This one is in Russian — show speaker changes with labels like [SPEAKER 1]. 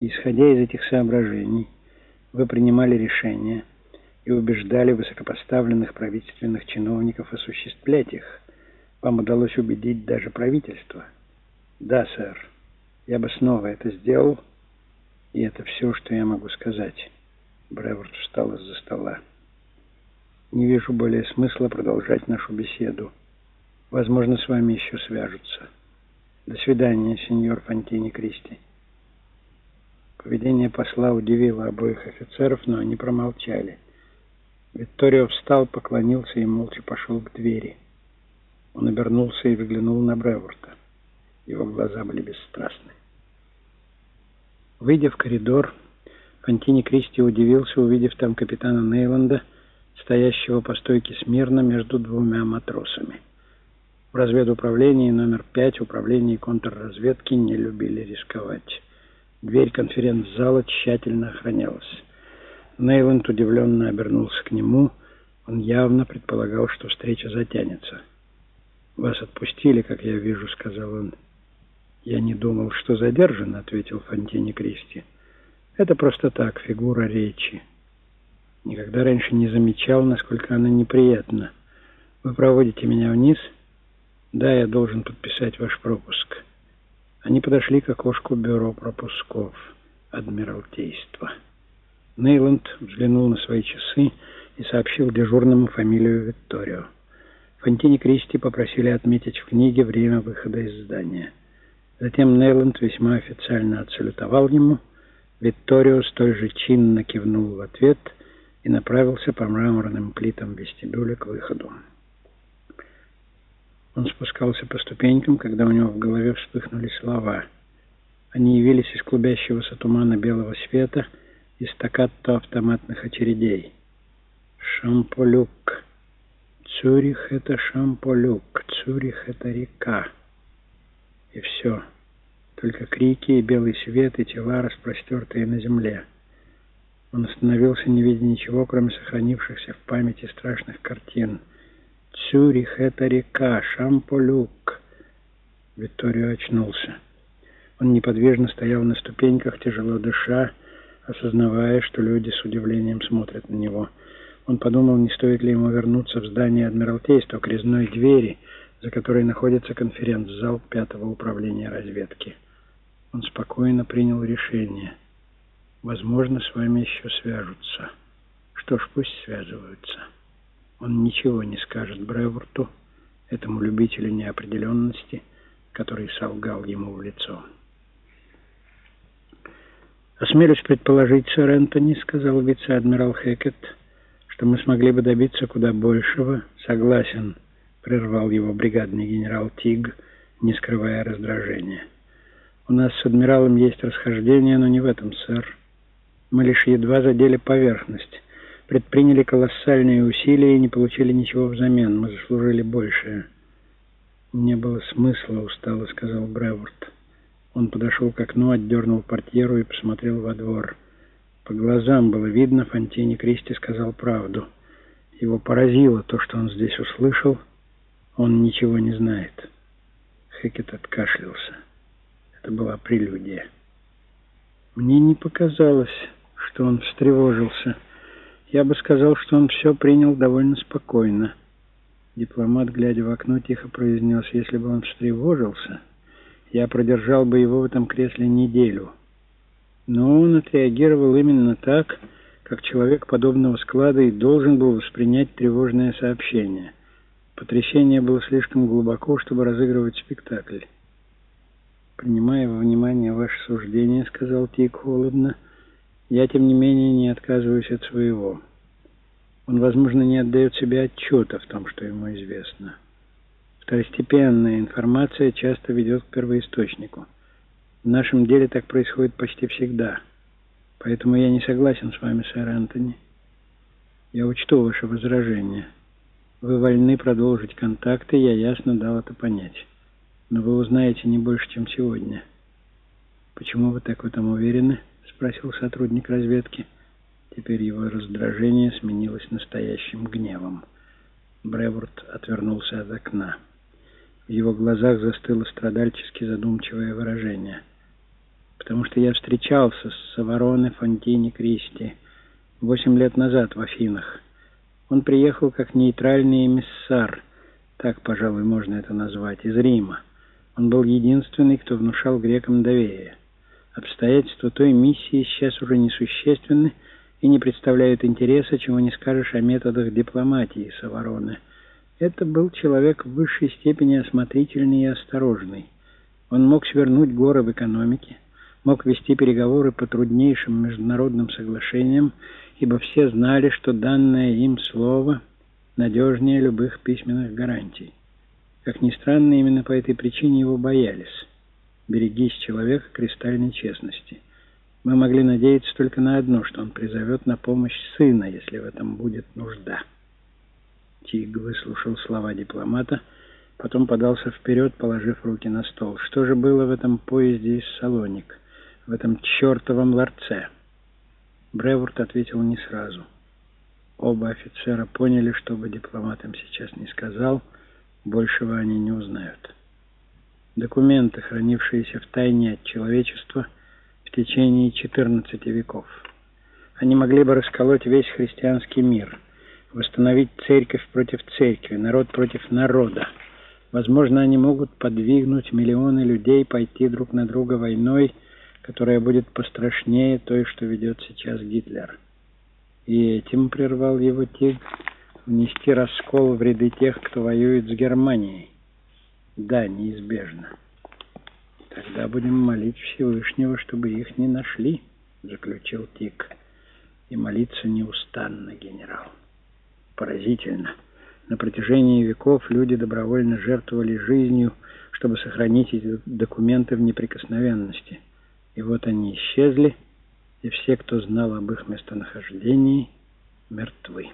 [SPEAKER 1] Исходя из этих соображений, вы принимали решение и убеждали высокопоставленных правительственных чиновников осуществлять их. Вам удалось убедить даже правительство. Да, сэр, я бы снова это сделал, и это все, что я могу сказать. Бреворд встал из-за стола. Не вижу более смысла продолжать нашу беседу. Возможно, с вами еще свяжутся. До свидания, сеньор Фонтини Кристи. Поведение посла удивило обоих офицеров, но они промолчали. Викторио встал, поклонился и молча пошел к двери. Он обернулся и выглянул на Бреворта. Его глаза были бесстрастны. Выйдя в коридор, Фонтини Кристи удивился, увидев там капитана Нейланда, стоящего по стойке смирно между двумя матросами. В разведуправлении номер пять управления контрразведки не любили рисковать. Дверь конференц-зала тщательно охранялась. Нейланд удивленно обернулся к нему. Он явно предполагал, что встреча затянется. «Вас отпустили, как я вижу», — сказал он. «Я не думал, что задержан», — ответил Фонтини Кристи. «Это просто так, фигура речи. Никогда раньше не замечал, насколько она неприятна. Вы проводите меня вниз?» «Да, я должен подписать ваш пропуск». Они подошли к окошку бюро пропусков Адмиралтейства. Нейланд взглянул на свои часы и сообщил дежурному фамилию Викторио. Фонтини Кристи попросили отметить в книге время выхода из здания. Затем Нейланд весьма официально отсалютовал ему. Викторио столь же чинно кивнул в ответ и направился по мраморным плитам вестибюля к выходу. Он спускался по ступенькам, когда у него в голове вспыхнули слова. Они явились из клубящегося тумана белого света и стаккато автоматных очередей. Шамполюк. Цюрих — это Шамполюк. Цюрих — это река. И все. Только крики и белый свет, и тела, распростертые на земле. Он остановился, не видя ничего, кроме сохранившихся в памяти страшных картин — Цюрих — это река, Шамполюк. Викторио очнулся. Он неподвижно стоял на ступеньках, тяжело дыша, осознавая, что люди с удивлением смотрят на него. Он подумал, не стоит ли ему вернуться в здание Адмиралтейства к резной двери, за которой находится конференц-зал пятого управления разведки. Он спокойно принял решение. Возможно, с вами еще свяжутся. Что ж, пусть связываются. Он ничего не скажет Бреворту, этому любителю неопределенности, который солгал ему в лицо. «Осмелюсь предположить, сэр Энтони, — сказал вице-адмирал Хекет, — что мы смогли бы добиться куда большего. Согласен, — прервал его бригадный генерал Тиг, не скрывая раздражения. У нас с адмиралом есть расхождение, но не в этом, сэр. Мы лишь едва задели поверхность предприняли колоссальные усилия и не получили ничего взамен. Мы заслужили большее. «Не было смысла», — устало сказал Бреворд. Он подошел к окну, отдернул портьеру и посмотрел во двор. По глазам было видно, Фонтини Кристи сказал правду. Его поразило то, что он здесь услышал. Он ничего не знает. Хекет откашлялся. Это была прелюдия. Мне не показалось, что он встревожился. Я бы сказал, что он все принял довольно спокойно. Дипломат, глядя в окно, тихо произнес, если бы он встревожился, я продержал бы его в этом кресле неделю. Но он отреагировал именно так, как человек подобного склада и должен был воспринять тревожное сообщение. Потрясение было слишком глубоко, чтобы разыгрывать спектакль. «Принимая во внимание ваше суждение», — сказал Тик холодно, — я, тем не менее, не отказываюсь от своего. Он, возможно, не отдает себе отчета в том, что ему известно. Второстепенная информация часто ведет к первоисточнику. В нашем деле так происходит почти всегда. Поэтому я не согласен с вами, сэр Антони. Я учту ваше возражение. Вы вольны продолжить контакты, я ясно дал это понять. Но вы узнаете не больше, чем сегодня. Почему вы так в этом уверены? Спросил сотрудник разведки. Теперь его раздражение сменилось настоящим гневом. Бреворд отвернулся от окна. В его глазах застыло страдальчески задумчивое выражение. потому что я встречался с Савароне Фонтини Кристи восемь лет назад в Афинах. Он приехал как нейтральный эмиссар, так, пожалуй, можно это назвать, из Рима. Он был единственный, кто внушал грекам доверие. Обстоятельства той миссии сейчас уже несущественны и не представляют интереса, чего не скажешь о методах дипломатии Савароны. Это был человек в высшей степени осмотрительный и осторожный. Он мог свернуть горы в экономике, мог вести переговоры по труднейшим международным соглашениям, ибо все знали, что данное им слово надежнее любых письменных гарантий. Как ни странно, именно по этой причине его боялись. Берегись человека кристальной честности. Мы могли надеяться только на одно, что он призовет на помощь сына, если в этом будет нужда. Тиг выслушал слова дипломата, потом подался вперед, положив руки на стол. Что же было в этом поезде из Салоник, в этом чертовом ларце? Бреворд ответил не сразу. Оба офицера поняли, что бы дипломат им сейчас не сказал, большего они не узнают. Документы, хранившиеся в тайне от человечества в течение 14 веков. Они могли бы расколоть весь христианский мир, восстановить церковь против церкви, народ против народа. Возможно, они могут подвигнуть миллионы людей пойти друг на друга войной, которая будет пострашнее той, что ведет сейчас Гитлер. И этим прервал его Тиг внести раскол в ряды тех, кто воюет с Германией. Да, неизбежно. Тогда будем молить Всевышнего, чтобы их не нашли, заключил Тик. И молиться неустанно, генерал. Поразительно. На протяжении веков люди добровольно жертвовали жизнью, чтобы сохранить эти документы в неприкосновенности. И вот они исчезли, и все, кто знал об их местонахождении, мертвы.